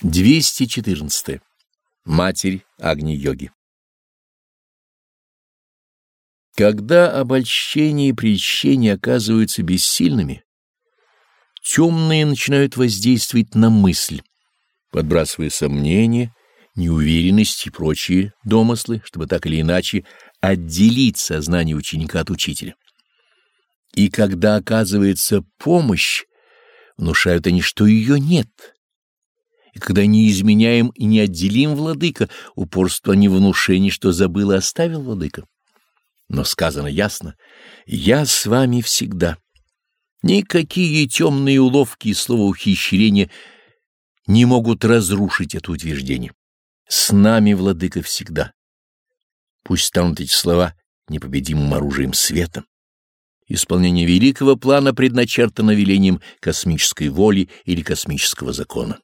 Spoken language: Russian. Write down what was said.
214. Матерь Агни-йоги Когда обольщение и прельщение оказываются бессильными, темные начинают воздействовать на мысль, подбрасывая сомнения, неуверенность и прочие домыслы, чтобы так или иначе отделить сознание ученика от учителя. И когда оказывается помощь, внушают они, что ее нет — и когда не изменяем и не отделим владыка, упорство не внушение, что забыл и оставил владыка. Но сказано ясно «Я с вами всегда». Никакие темные уловки и слова ухищрения не могут разрушить это утверждение. С нами владыка всегда. Пусть станут эти слова непобедимым оружием света. Исполнение великого плана предначертано велением космической воли или космического закона.